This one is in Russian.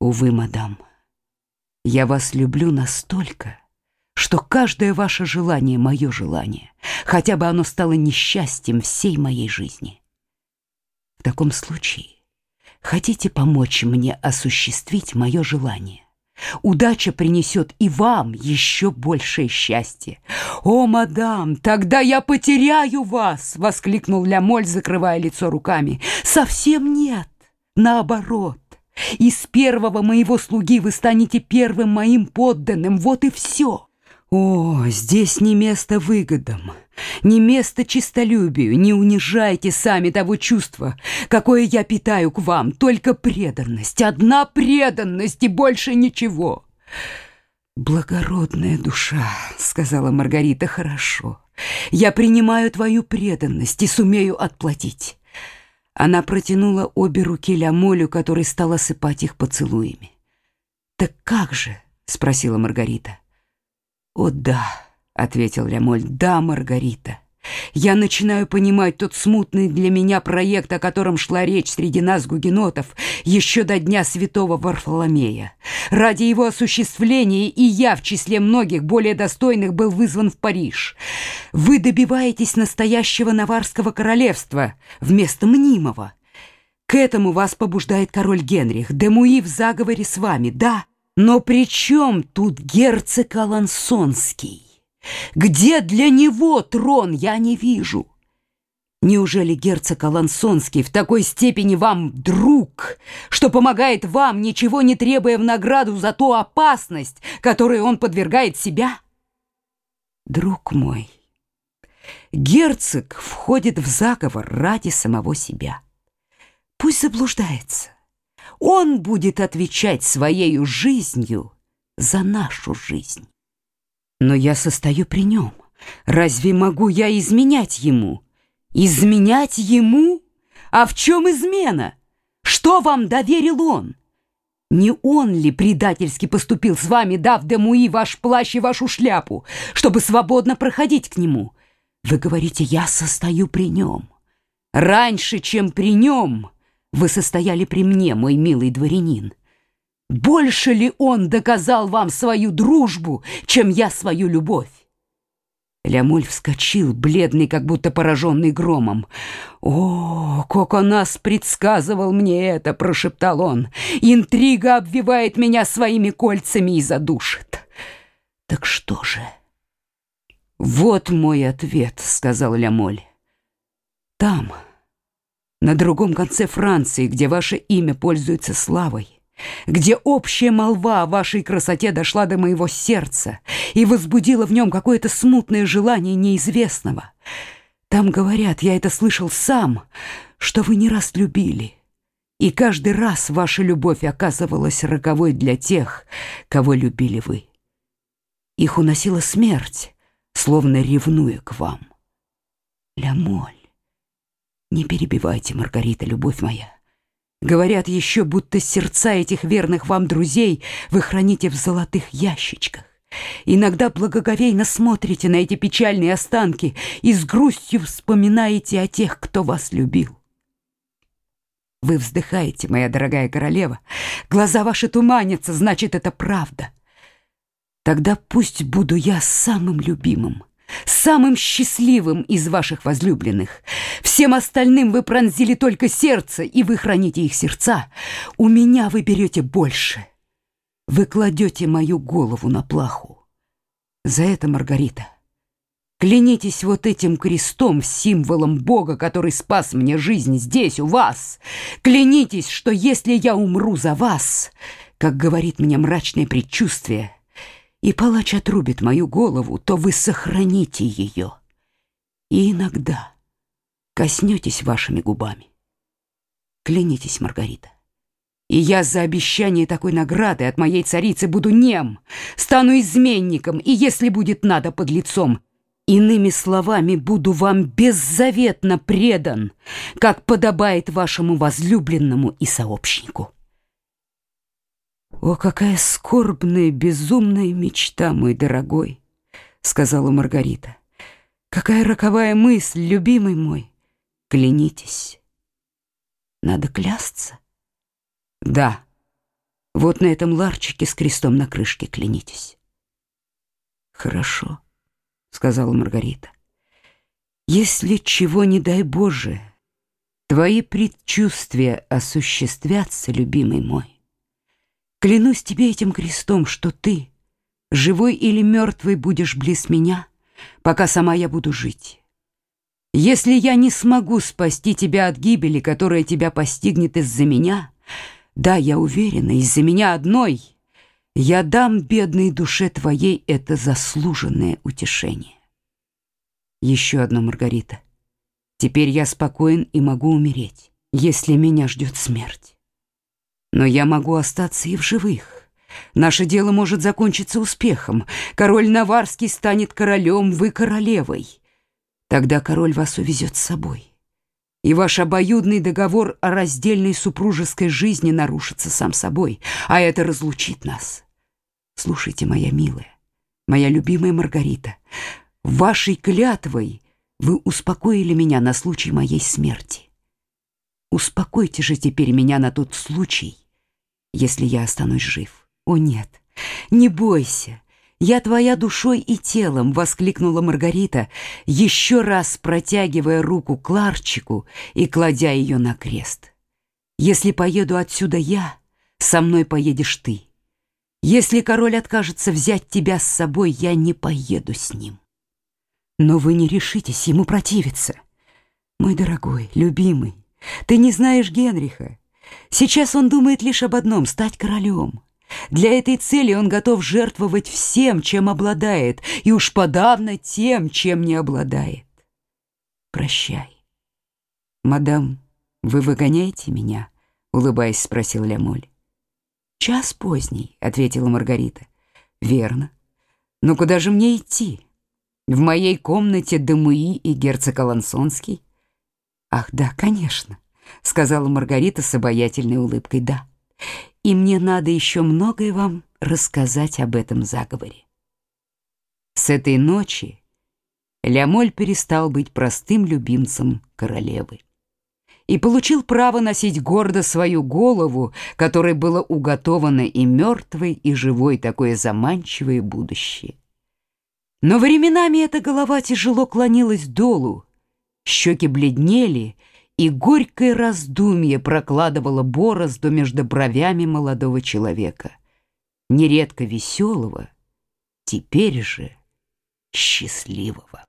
Увы, мадам, я вас люблю настолько, что каждое ваше желание — мое желание, хотя бы оно стало несчастьем всей моей жизни. В таком случае хотите помочь мне осуществить мое желание? Удача принесет и вам еще большее счастье. «О, мадам, тогда я потеряю вас!» — воскликнул Лямоль, закрывая лицо руками. «Совсем нет, наоборот. Из первого моего слуги вы станете первым моим подданным, вот и все». О, здесь не место выгодам, не место честолюбию, не унижайте сами того чувства, какое я питаю к вам, только преданность, одна преданность и больше ничего. Благородная душа, сказала Маргарита, хорошо. Я принимаю твою преданность и сумею отплатить. Она протянула обе руки Лямолю, который стал осыпать их поцелуями. Так как же? спросила Маргарита. «О да», — ответил Лямоль, — «да, Маргарита». Я начинаю понимать тот смутный для меня проект, о котором шла речь среди нас, гугенотов, еще до дня святого Варфоломея. Ради его осуществления и я, в числе многих более достойных, был вызван в Париж. Вы добиваетесь настоящего Наварского королевства вместо мнимого. К этому вас побуждает король Генрих. Демуи в заговоре с вами, да, но при чем тут герцог Алансонский? Где для него трон, я не вижу. Неужели герцог Алансонский в такой степени вам друг, что помогает вам, ничего не требуя в награду за ту опасность, которой он подвергает себя? Друг мой, герцог входит в заговор ради самого себя. Пусть заблуждается. Он будет отвечать своей жизнью за нашу жизнь. Но я состою при нем. Разве могу я изменять ему? Изменять ему? А в чем измена? Что вам доверил он? Не он ли предательски поступил с вами, дав Демуи ваш плащ и вашу шляпу, чтобы свободно проходить к нему? Вы говорите, я состою при нем. Раньше, чем при нем, вы состояли при мне, мой милый дворянин. Больше ли он доказал вам свою дружбу, чем я свою любовь? Лямуль вскочил, бледный, как будто пораженный громом. «О, Коконас предсказывал мне это!» — прошептал он. «Интрига обвивает меня своими кольцами и задушит». «Так что же?» «Вот мой ответ», — сказал Лямоль. «Там...» на другом конце Франции, где ваше имя пользуется славой, где общая молва о вашей красоте дошла до моего сердца и возбудила в нем какое-то смутное желание неизвестного. Там говорят, я это слышал сам, что вы не раз любили, и каждый раз ваша любовь оказывалась роковой для тех, кого любили вы. Их уносила смерть, словно ревнуя к вам. Лямоль. Не перебивайте, Маргарита, любовь моя. Говорят еще, будто сердца этих верных вам друзей вы храните в золотых ящичках. Иногда благоговейно смотрите на эти печальные останки и с грустью вспоминаете о тех, кто вас любил. Вы вздыхаете, моя дорогая королева. Глаза ваши туманятся, значит, это правда. Тогда пусть буду я самым любимым, самым счастливым из ваших возлюбленных. Всем остальным вы пронзили только сердце, и вы храните их сердца. У меня вы берете больше. Вы кладете мою голову на плаху. За это, Маргарита, клянитесь вот этим крестом, символом Бога, который спас мне жизнь здесь, у вас. Клянитесь, что если я умру за вас, как говорит мне мрачное предчувствие, и палач отрубит мою голову, то вы сохраните ее. И иногда коснетесь вашими губами. Клянитесь, Маргарита. И я за обещание такой награды от моей царицы буду нем, стану изменником, и если будет надо под лицом, иными словами, буду вам беззаветно предан, как подобает вашему возлюбленному и сообщнику. «О, какая скорбная, безумная мечта, мой дорогой!» — сказала Маргарита. «Какая роковая мысль, любимый мой! Клянитесь!» «Надо клясться?» «Да, Вот на этом ларчике с крестом на крышке клянитесь. Хорошо, сказала Маргарита. Если чего не дай Боже, твои предчувствия осуществятся, любимый мой. Клянусь тебе этим крестом, что ты, живой или мертвый, будешь близ меня, пока сама я буду жить. Если я не смогу спасти тебя от гибели, которая тебя постигнет из-за меня, да, я уверена, из-за меня одной, я дам бедной душе твоей это заслуженное утешение. Еще одно, Маргарита. Теперь я спокоен и могу умереть, если меня ждет смерть. Но я могу остаться и в живых. Наше дело может закончиться успехом. Король Наварский станет королем, вы королевой. Тогда король вас увезет с собой. И ваш обоюдный договор о раздельной супружеской жизни нарушится сам собой, а это разлучит нас. Слушайте, моя милая, моя любимая Маргарита, Вашей клятвой вы успокоили меня на случай моей смерти. Успокойте же теперь меня на тот случай, если я останусь жив. О нет, не бойся, я твоя душой и телом, воскликнула Маргарита, еще раз протягивая руку к Ларчику и кладя ее на крест. Если поеду отсюда я, со мной поедешь ты. Если король откажется взять тебя с собой, я не поеду с ним. Но вы не решитесь ему противиться. Мой дорогой, любимый, ты не знаешь Генриха. Сейчас он думает лишь об одном — стать королем. Для этой цели он готов жертвовать всем, чем обладает, и уж подавно тем, чем не обладает. Прощай. Мадам, вы выгоняете меня? Улыбаясь, спросил Лямоль. Час поздний, ответила Маргарита. Верно. Но куда же мне идти? В моей комнате Дамуи и герцог Алансонский? Ах, да, конечно, сказала Маргарита с обаятельной улыбкой. Да. И мне надо еще многое вам рассказать об этом заговоре. С этой ночи Лямоль перестал быть простым любимцем королевы и получил право носить гордо свою голову, которой было уготовано и мертвой, и живой такое заманчивое будущее. Но временами эта голова тяжело клонилась долу, щеки бледнели, и горькое раздумье прокладывало борозду между бровями молодого человека, нередко веселого, теперь же счастливого.